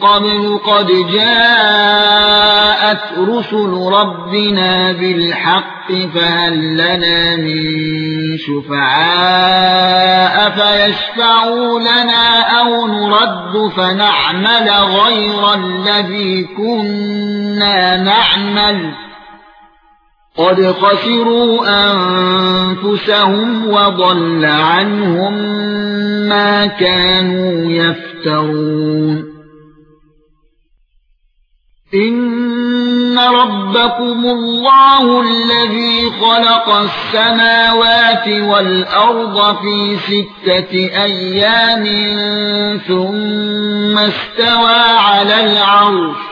قَبْلُ قَدْ جَاءَتْ رُسُلُ رَبِّنَا بِالْحَقِّ فَهَل لَّنَا مِن شُفَعَاءَ فَيَشْفَعُوا لَنَا أَوْ نُرَدُّ فَنَعْمَلَ غَيْرَ الَّذِي كُنَّا نَعْمَلُ قَدْ خَسِرُوا أَنفُسَهُمْ وَضَلَّ عَنْهُم مَّا كَانُوا يَفْتَرُونَ إِنَّ رَبَّكُمُ اللَّهُ الَّذِي خَلَقَ السَّمَاوَاتِ وَالْأَرْضَ فِي سِتَّةِ أَيَّامٍ ثُمَّ اسْتَوَى عَلَى الْعَرْشِ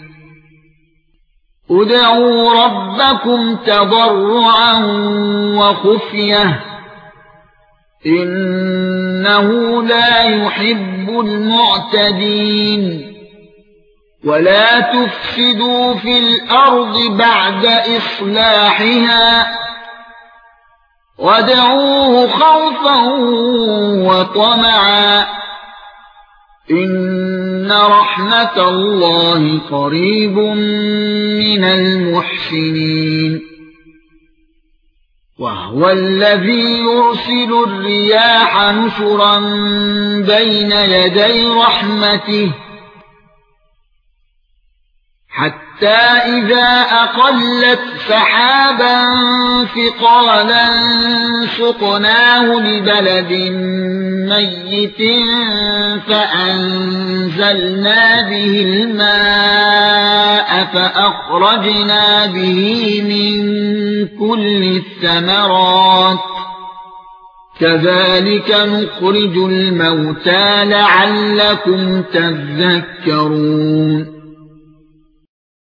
ادعوا ربكم تضرعا وخفية إنه لا يحب المعتدين ولا تفسدوا في الأرض بعد إصلاحها وادعوه خوفا وطمعا رحمه الله قريب من المحسنين وهو الذي يرسل الرياح نشرا بين يدي رحمته حتى إذا أقلت سحابا ثقالا سقناه لبلد ميت فأنزلنا به الماء فأخرجنا به من كل الثمرات. كذلك نخرج الموتى لعلكم تذكرون.